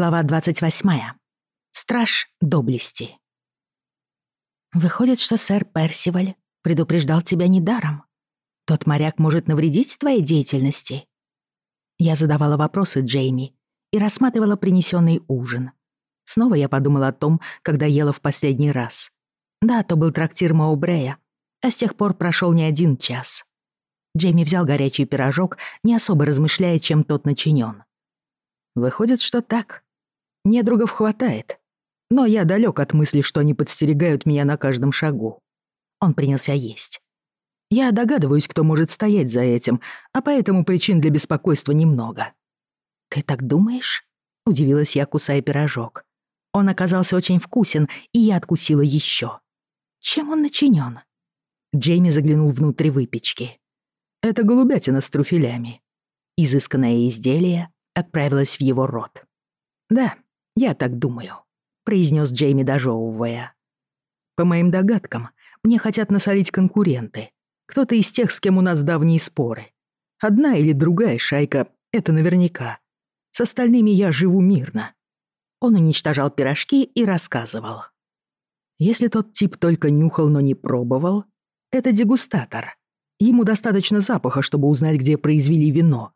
Глава 28. Страж доблести. Выходит, что сэр Персиваль предупреждал тебя недаром. Тот моряк может навредить твоей деятельности. Я задавала вопросы Джейми и рассматривала принесенный ужин. Снова я подумала о том, когда ела в последний раз. Да, то был трактир Маубрея, а с тех пор прошел не один час. Джейми взял горячий пирожок, не особо размышляя, чем тот начинен. Выходит, что так. Недругов хватает, но я далек от мысли, что они подстерегают меня на каждом шагу. Он принялся есть. Я догадываюсь, кто может стоять за этим, а поэтому причин для беспокойства немного. «Ты так думаешь?» — удивилась я, кусая пирожок. Он оказался очень вкусен, и я откусила еще. «Чем он начинен? Джейми заглянул внутрь выпечки. «Это голубятина с трюфелями». Изысканное изделие отправилось в его рот. «Да, «Я так думаю», — произнес Джейми, дожевывая. «По моим догадкам, мне хотят насолить конкуренты. Кто-то из тех, с кем у нас давние споры. Одна или другая шайка — это наверняка. С остальными я живу мирно». Он уничтожал пирожки и рассказывал. Если тот тип только нюхал, но не пробовал, это дегустатор. Ему достаточно запаха, чтобы узнать, где произвели вино,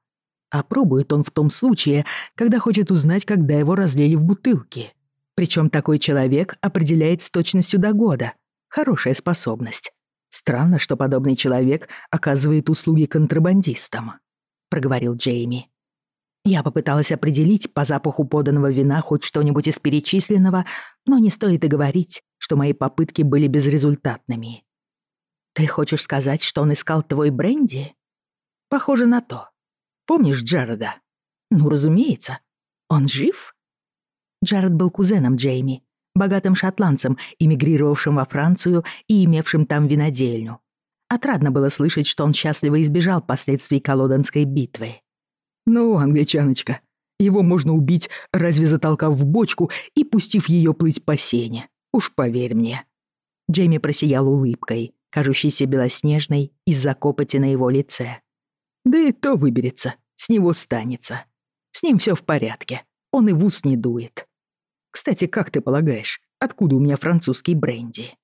Опробует он в том случае, когда хочет узнать, когда его разлили в бутылке. Причем такой человек определяет с точностью до года. Хорошая способность. Странно, что подобный человек оказывает услуги контрабандистам», — проговорил Джейми. Я попыталась определить по запаху поданного вина хоть что-нибудь из перечисленного, но не стоит и говорить, что мои попытки были безрезультатными. «Ты хочешь сказать, что он искал твой бренди?» «Похоже на то», Помнишь Джареда? Ну, разумеется. Он жив? Джаред был кузеном Джейми, богатым шотландцем, эмигрировавшим во Францию и имевшим там винодельню. Отрадно было слышать, что он счастливо избежал последствий колоданской битвы. «Ну, англичаночка, его можно убить, разве затолкав в бочку и пустив ее плыть по сене. Уж поверь мне». Джейми просиял улыбкой, кажущейся белоснежной из-за копоти на его лице. Да и то выберется, с него станется. С ним все в порядке, он и в ус не дует. Кстати, как ты полагаешь, откуда у меня французский бренди?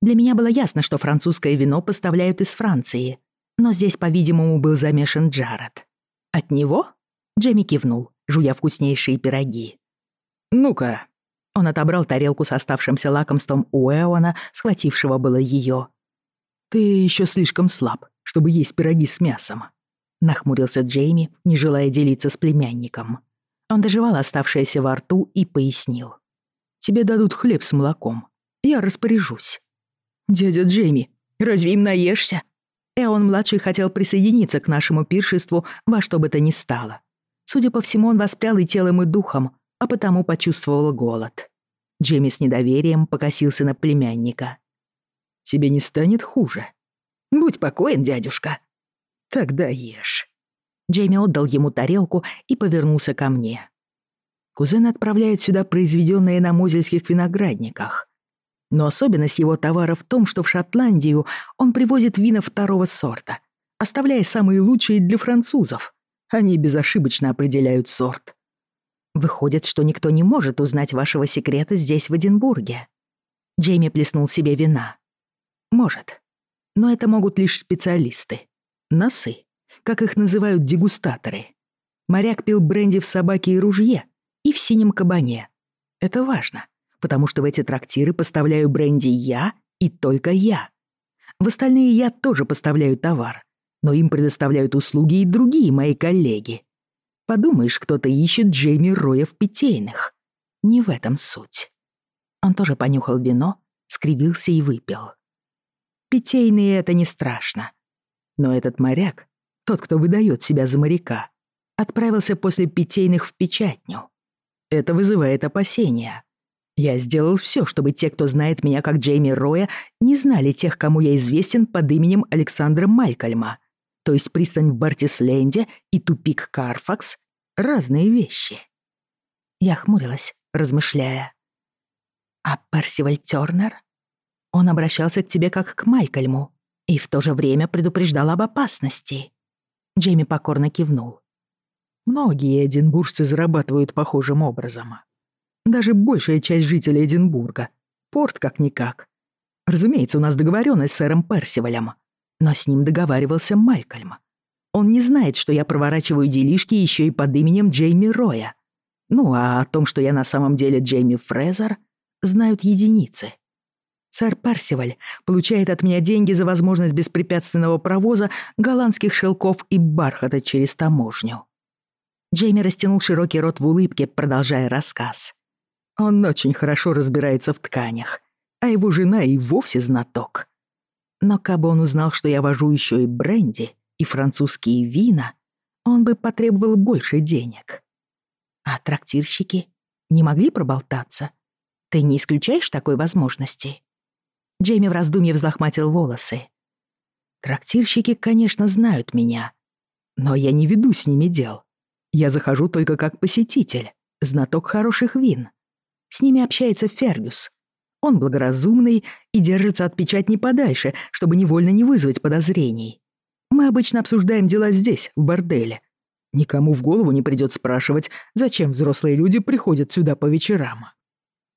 Для меня было ясно, что французское вино поставляют из Франции, но здесь, по-видимому, был замешан Джаред. От него? Джемми кивнул, жуя вкуснейшие пироги. «Ну-ка». Он отобрал тарелку с оставшимся лакомством у Эона, схватившего было ее. «Ты еще слишком слаб чтобы есть пироги с мясом», — нахмурился Джейми, не желая делиться с племянником. Он доживал оставшееся во рту и пояснил. «Тебе дадут хлеб с молоком. Я распоряжусь». «Дядя Джейми, разве им наешься?» Эон-младший хотел присоединиться к нашему пиршеству во что бы то ни стало. Судя по всему, он воспрял и телом, и духом, а потому почувствовал голод. Джейми с недоверием покосился на племянника. «Тебе не станет хуже?» Будь покоен, дядюшка. Тогда ешь. Джейми отдал ему тарелку и повернулся ко мне. Кузен отправляет сюда произведенные на мозельских виноградниках. Но особенность его товара в том, что в Шотландию он привозит вина второго сорта, оставляя самые лучшие для французов. Они безошибочно определяют сорт. Выходит, что никто не может узнать вашего секрета здесь, в Эдинбурге. Джейми плеснул себе вина. Может. Но это могут лишь специалисты. Носы, как их называют дегустаторы. Моряк пил бренди в «Собаке и ружье» и в «Синем кабане». Это важно, потому что в эти трактиры поставляю бренди я и только я. В остальные я тоже поставляю товар, но им предоставляют услуги и другие мои коллеги. Подумаешь, кто-то ищет Джейми Роя в питейных. Не в этом суть. Он тоже понюхал вино, скривился и выпил. Питейные — это не страшно. Но этот моряк, тот, кто выдает себя за моряка, отправился после питейных в печатню. Это вызывает опасения. Я сделал все, чтобы те, кто знает меня как Джейми Роя, не знали тех, кому я известен под именем Александра Малькольма. То есть пристань в Бартисленде и тупик Карфакс — разные вещи. Я хмурилась, размышляя. А Персиваль Тёрнер? Он обращался к тебе как к Малькольму и в то же время предупреждал об опасности». Джейми покорно кивнул. «Многие эдинбуржцы зарабатывают похожим образом. Даже большая часть жителей Эдинбурга. Порт как-никак. Разумеется, у нас договоренность с сэром Персивалем, но с ним договаривался Малькольм. Он не знает, что я проворачиваю делишки еще и под именем Джейми Роя. Ну, а о том, что я на самом деле Джейми Фрезер, знают единицы. Сэр Парсиваль получает от меня деньги за возможность беспрепятственного провоза голландских шелков и бархата через таможню». Джейми растянул широкий рот в улыбке, продолжая рассказ. «Он очень хорошо разбирается в тканях, а его жена и вовсе знаток. Но кабы он узнал, что я вожу еще и бренди, и французские вина, он бы потребовал больше денег. А трактирщики не могли проболтаться? Ты не исключаешь такой возможности?» Джейми в раздумье взлохматил волосы. «Трактирщики, конечно, знают меня, но я не веду с ними дел. Я захожу только как посетитель, знаток хороших вин. С ними общается Фергюс. Он благоразумный и держится от печати подальше, чтобы невольно не вызвать подозрений. Мы обычно обсуждаем дела здесь, в борделе. Никому в голову не придёт спрашивать, зачем взрослые люди приходят сюда по вечерам».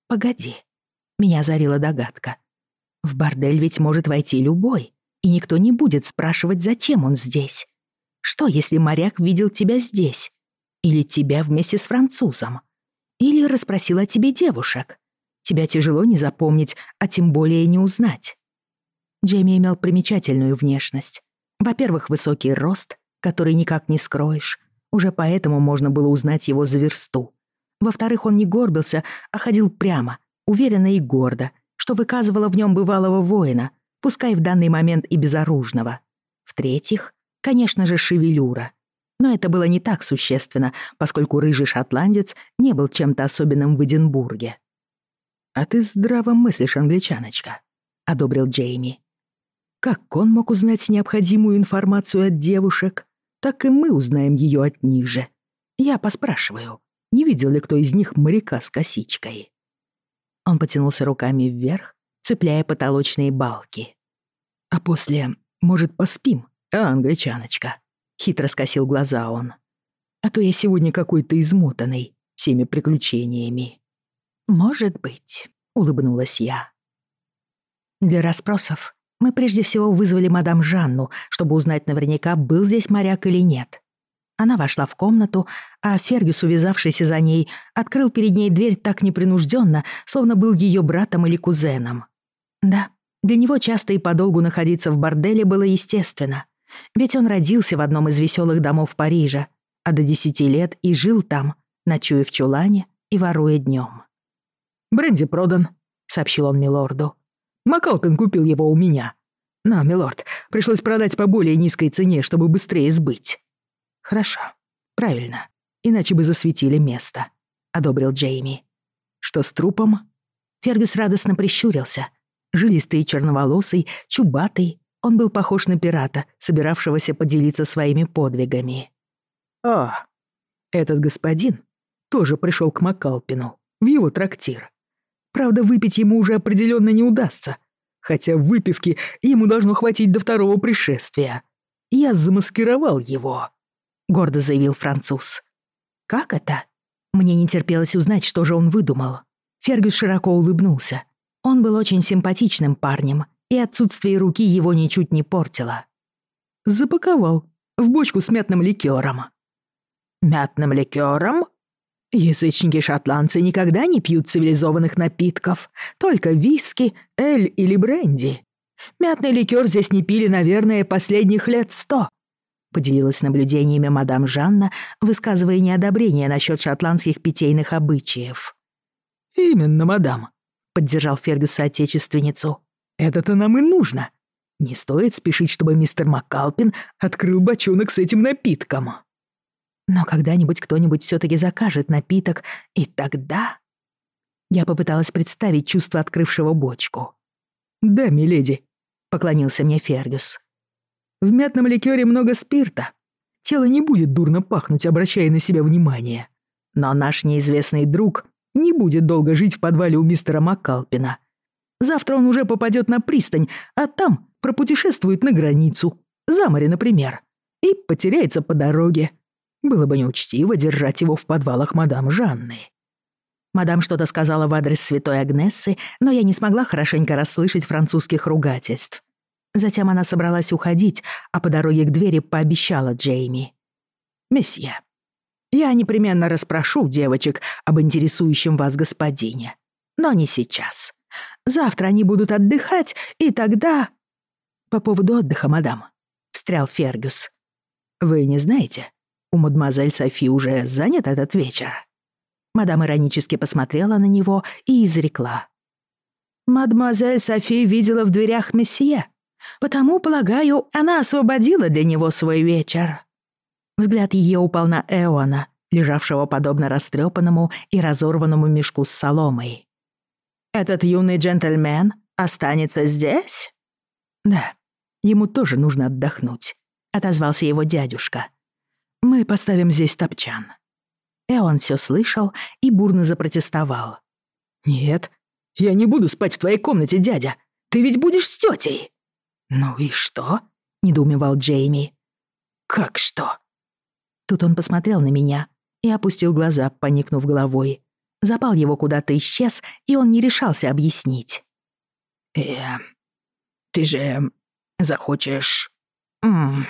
«Погоди», — меня озарила догадка. В бордель ведь может войти любой, и никто не будет спрашивать, зачем он здесь. Что, если моряк видел тебя здесь? Или тебя вместе с французом? Или расспросил о тебе девушек? Тебя тяжело не запомнить, а тем более не узнать. Джейми имел примечательную внешность. Во-первых, высокий рост, который никак не скроешь. Уже поэтому можно было узнать его за версту. Во-вторых, он не горбился, а ходил прямо, уверенно и гордо — что выказывало в нем бывалого воина, пускай в данный момент и безоружного. В-третьих, конечно же, шевелюра. Но это было не так существенно, поскольку рыжий шотландец не был чем-то особенным в Эдинбурге. «А ты здраво мыслишь, англичаночка», — одобрил Джейми. «Как он мог узнать необходимую информацию от девушек, так и мы узнаем ее от них же. Я поспрашиваю, не видел ли кто из них моряка с косичкой?» Он потянулся руками вверх, цепляя потолочные балки. «А после, может, поспим, а, англичаночка?» — хитро скосил глаза он. «А то я сегодня какой-то измотанный всеми приключениями». «Может быть», — улыбнулась я. Для расспросов мы прежде всего вызвали мадам Жанну, чтобы узнать наверняка, был здесь моряк или нет. Она вошла в комнату, а Фергюс, увязавшийся за ней, открыл перед ней дверь так непринужденно, словно был ее братом или кузеном. Да, для него часто и подолгу находиться в борделе было естественно. Ведь он родился в одном из веселых домов Парижа, а до десяти лет и жил там, ночуя в чулане и воруя днем. «Бренди продан», — сообщил он милорду. Макалпин купил его у меня. Но, милорд, пришлось продать по более низкой цене, чтобы быстрее сбыть». «Хорошо. Правильно. Иначе бы засветили место», — одобрил Джейми. «Что с трупом?» Фергюс радостно прищурился. Жилистый и черноволосый, чубатый, он был похож на пирата, собиравшегося поделиться своими подвигами. «О, этот господин тоже пришел к Макалпину, в его трактир. Правда, выпить ему уже определенно не удастся, хотя выпивки ему должно хватить до второго пришествия. Я замаскировал его. — гордо заявил француз. «Как это?» Мне не терпелось узнать, что же он выдумал. Фергюс широко улыбнулся. Он был очень симпатичным парнем, и отсутствие руки его ничуть не портило. «Запаковал. В бочку с мятным ликером». «Мятным ликером?» Язычники-шотландцы никогда не пьют цивилизованных напитков, только виски, эль или бренди. Мятный ликер здесь не пили, наверное, последних лет сто, поделилась наблюдениями мадам Жанна, высказывая неодобрение насчет шотландских питейных обычаев. «Именно, мадам», — поддержал Фергюс соотечественницу. «Это-то нам и нужно. Не стоит спешить, чтобы мистер Макалпин открыл бочонок с этим напитком». «Но когда-нибудь кто-нибудь все-таки закажет напиток, и тогда...» Я попыталась представить чувство открывшего бочку. «Да, миледи», — поклонился мне Фергюс. В мятном ликёре много спирта. Тело не будет дурно пахнуть, обращая на себя внимание. Но наш неизвестный друг не будет долго жить в подвале у мистера Маккалпина. Завтра он уже попадет на пристань, а там пропутешествует на границу, за море, например, и потеряется по дороге. Было бы неучтиво держать его в подвалах мадам Жанны. Мадам что-то сказала в адрес святой Агнессы, но я не смогла хорошенько расслышать французских ругательств. Затем она собралась уходить, а по дороге к двери пообещала Джейми. «Месье, я непременно расспрошу девочек об интересующем вас господине. Но не сейчас. Завтра они будут отдыхать, и тогда...» «По поводу отдыха, мадам», — встрял Фергюс. «Вы не знаете, у мадемуазель Софи уже занят этот вечер?» Мадам иронически посмотрела на него и изрекла. «Мадемуазель Софи видела в дверях месье, Потому, полагаю, она освободила для него свой вечер». Взгляд ее упал на Эона, лежавшего подобно растрепанному и разорванному мешку с соломой. «Этот юный джентльмен останется здесь?» «Да, ему тоже нужно отдохнуть», — отозвался его дядюшка. «Мы поставим здесь топчан». Эон все слышал и бурно запротестовал. «Нет, я не буду спать в твоей комнате, дядя. Ты ведь будешь с тетей!» «Ну и что?» — недоумевал Джейми. «Как что?» Тут он посмотрел на меня и опустил глаза, поникнув головой. Запал его куда-то исчез, и он не решался объяснить. «Э, ты же захочешь...» хм».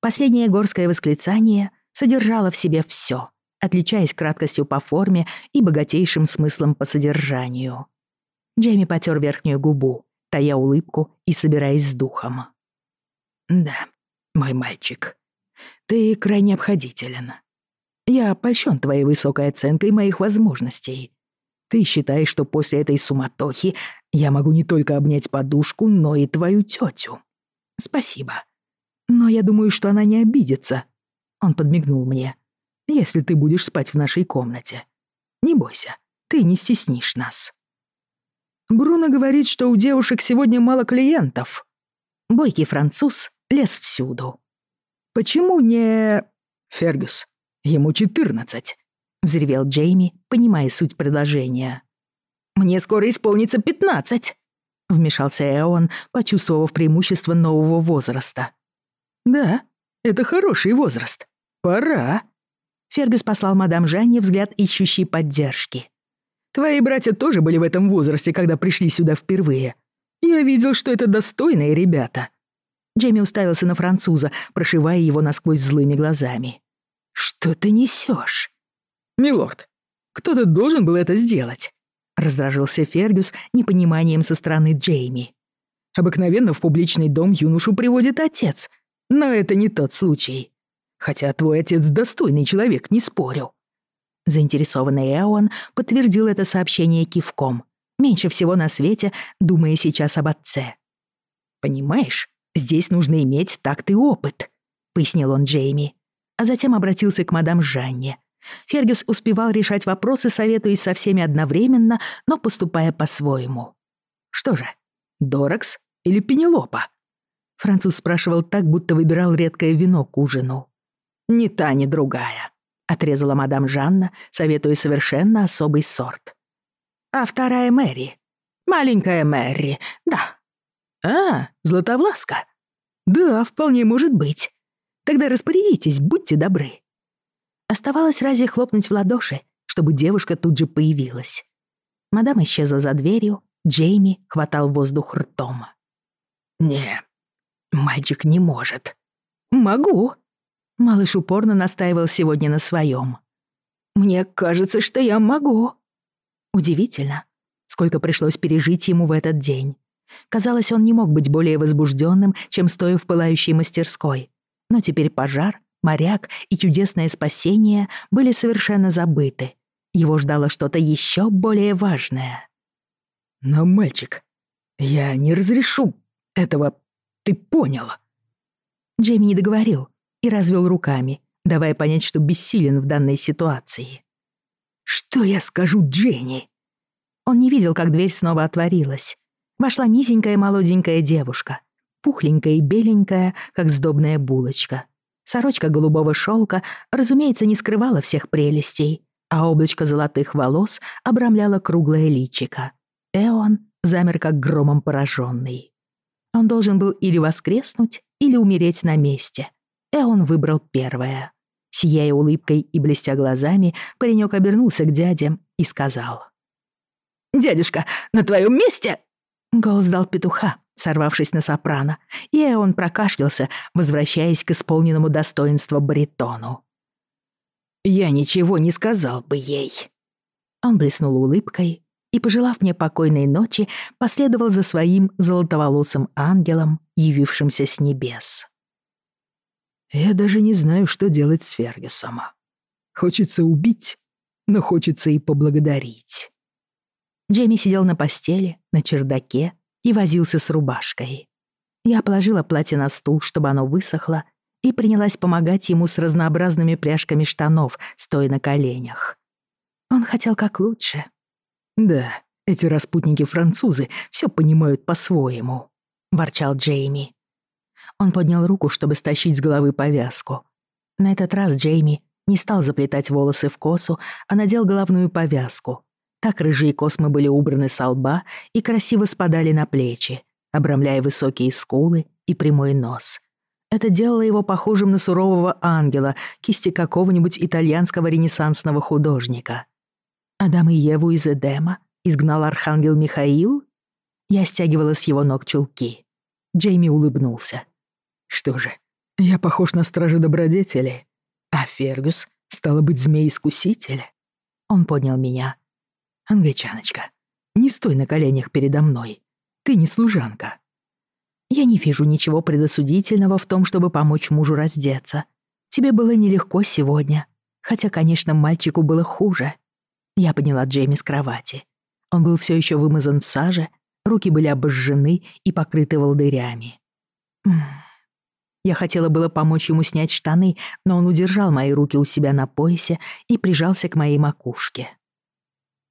Последнее горское восклицание содержало в себе все, отличаясь краткостью по форме и богатейшим смыслом по содержанию. Джейми потер верхнюю губу тая улыбку и собираясь с духом. «Да, мой мальчик, ты крайне обходителен. Я польщен твоей высокой оценкой моих возможностей. Ты считаешь, что после этой суматохи я могу не только обнять подушку, но и твою тетю. Спасибо. Но я думаю, что она не обидится». Он подмигнул мне. «Если ты будешь спать в нашей комнате. Не бойся, ты не стеснишь нас». Бруно говорит, что у девушек сегодня мало клиентов. Бойкий француз лез всюду. Почему не... Фергюс, ему четырнадцать, взревел Джейми, понимая суть предложения. Мне скоро исполнится пятнадцать, вмешался Эон, почувствовав преимущество нового возраста. Да, это хороший возраст. Пора. Фергюс послал мадам Жанне взгляд ищущей поддержки. Твои братья тоже были в этом возрасте, когда пришли сюда впервые. Я видел, что это достойные ребята». Джейми уставился на француза, прошивая его насквозь злыми глазами. «Что ты несешь?» «Милорд, кто-то должен был это сделать», — раздражился Фергюс непониманием со стороны Джейми. «Обыкновенно в публичный дом юношу приводит отец, но это не тот случай. Хотя твой отец достойный человек, не спорю. Заинтересованный Эон подтвердил это сообщение кивком. Меньше всего на свете, думая сейчас об отце. «Понимаешь, здесь нужно иметь такт и опыт», — пояснил он Джейми. А затем обратился к мадам Жанне. Фергюс успевал решать вопросы, советуясь со всеми одновременно, но поступая по-своему. «Что же, Доракс или Пенелопа?» Француз спрашивал так, будто выбирал редкое вино к ужину. «Ни та, ни другая», — отрезала мадам Жанна, советуя совершенно особый сорт. «А вторая Мэри. Маленькая Мэри, да». «А, Златовласка? Да, вполне может быть. Тогда распорядитесь, будьте добры». Оставалось разве хлопнуть в ладоши, чтобы девушка тут же появилась. Мадам исчезла за дверью, Джейми хватал воздух ртом. «Не, мальчик не может». «Могу», Малыш упорно настаивал сегодня на своем. «Мне кажется, что я могу». Удивительно, сколько пришлось пережить ему в этот день. Казалось, он не мог быть более возбужденным, чем стоя в пылающей мастерской. Но теперь пожар, моряк и чудесное спасение были совершенно забыты. Его ждало что-то еще более важное. «Но, мальчик, я не разрешу этого, ты понял?» Джейми не договорил, и развел руками, давая понять, что бессилен в данной ситуации. «Что я скажу Дженни?» Он не видел, как дверь снова отворилась. Вошла низенькая молоденькая девушка, пухленькая и беленькая, как сдобная булочка. Сорочка голубого шелка, разумеется, не скрывала всех прелестей, а облачко золотых волос обрамляло круглое личико. Эон замер как громом пораженный. Он должен был или воскреснуть, или умереть на месте — а Эон выбрал первое. Сияя улыбкой и блестя глазами, паренек обернулся к дяде и сказал. «Дядюшка, на твоем месте!» Голос дал петуха, сорвавшись на сопрано, и Эон прокашлялся, возвращаясь к исполненному достоинства баритону. «Я ничего не сказал бы ей!» Он блеснул улыбкой и, пожелав мне покойной ночи, последовал за своим золотоволосым ангелом, явившимся с небес. Я даже не знаю, что делать с Фергюсом. Хочется убить, но хочется и поблагодарить. Джейми сидел на постели, на чердаке и возился с рубашкой. Я положила платье на стул, чтобы оно высохло, и принялась помогать ему с разнообразными пряжками штанов, стоя на коленях. Он хотел как лучше. «Да, эти распутники-французы все понимают по-своему», — ворчал Джейми. Он поднял руку, чтобы стащить с головы повязку. На этот раз Джейми не стал заплетать волосы в косу, а надел головную повязку. Так рыжие космы были убраны со лба и красиво спадали на плечи, обрамляя высокие скулы и прямой нос. Это делало его похожим на сурового ангела, кисти какого-нибудь итальянского ренессансного художника. Адам и Еву из Эдема изгнал архангел Михаил? Я стягивала с его ног чулки. Джейми улыбнулся. Что же, я похож на стражи добродетели, а Фергюс, стало быть, змей-искуситель. Он поднял меня. Англичаночка, не стой на коленях передо мной. Ты не служанка. Я не вижу ничего предосудительного в том, чтобы помочь мужу раздеться. Тебе было нелегко сегодня, хотя, конечно, мальчику было хуже. Я подняла Джейми с кровати. Он был все еще вымазан в саже, руки были обожжены и покрыты волдырями. Ммм. Я хотела было помочь ему снять штаны, но он удержал мои руки у себя на поясе и прижался к моей макушке.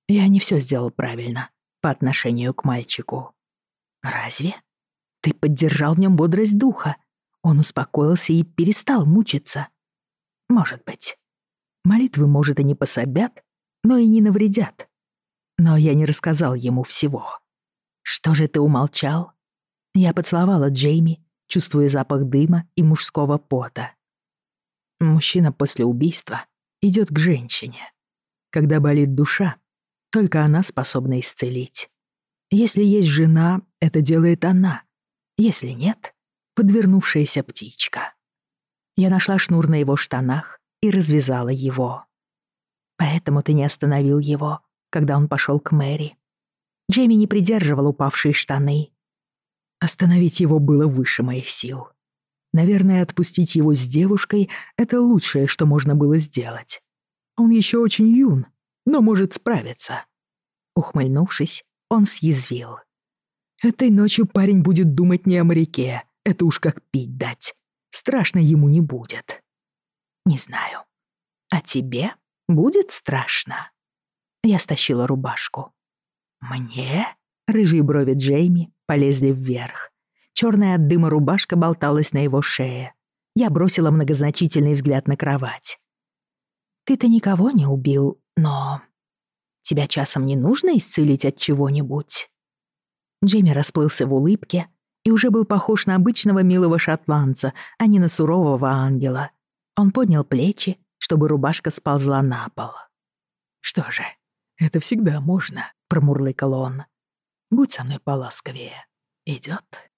Я не все сделал правильно по отношению к мальчику. Разве? Ты поддержал в нем бодрость духа. Он успокоился и перестал мучиться. Может быть. Молитвы, может, и не пособят, но и не навредят. Но я не рассказал ему всего. Что же ты умолчал? Я поцеловала Джейми чувствуя запах дыма и мужского пота. Мужчина после убийства идет к женщине. Когда болит душа, только она способна исцелить. Если есть жена, это делает она. Если нет, подвернувшаяся птичка. Я нашла шнур на его штанах и развязала его. Поэтому ты не остановил его, когда он пошел к Мэри. Джейми не придерживал упавшие штаны, Остановить его было выше моих сил. Наверное, отпустить его с девушкой — это лучшее, что можно было сделать. Он еще очень юн, но может справиться. Ухмыльнувшись, он съязвил. Этой ночью парень будет думать не о моряке, это уж как пить дать. Страшно ему не будет. Не знаю. А тебе будет страшно? Я стащила рубашку. Мне? Рыжие брови Джейми полезли вверх. Черная от дыма рубашка болталась на его шее. Я бросила многозначительный взгляд на кровать. «Ты-то никого не убил, но... Тебя часом не нужно исцелить от чего-нибудь?» Джимми расплылся в улыбке и уже был похож на обычного милого шотландца, а не на сурового ангела. Он поднял плечи, чтобы рубашка сползла на пол. «Что же, это всегда можно», — промурлыкал он. Будь со мной поласковее. Идет?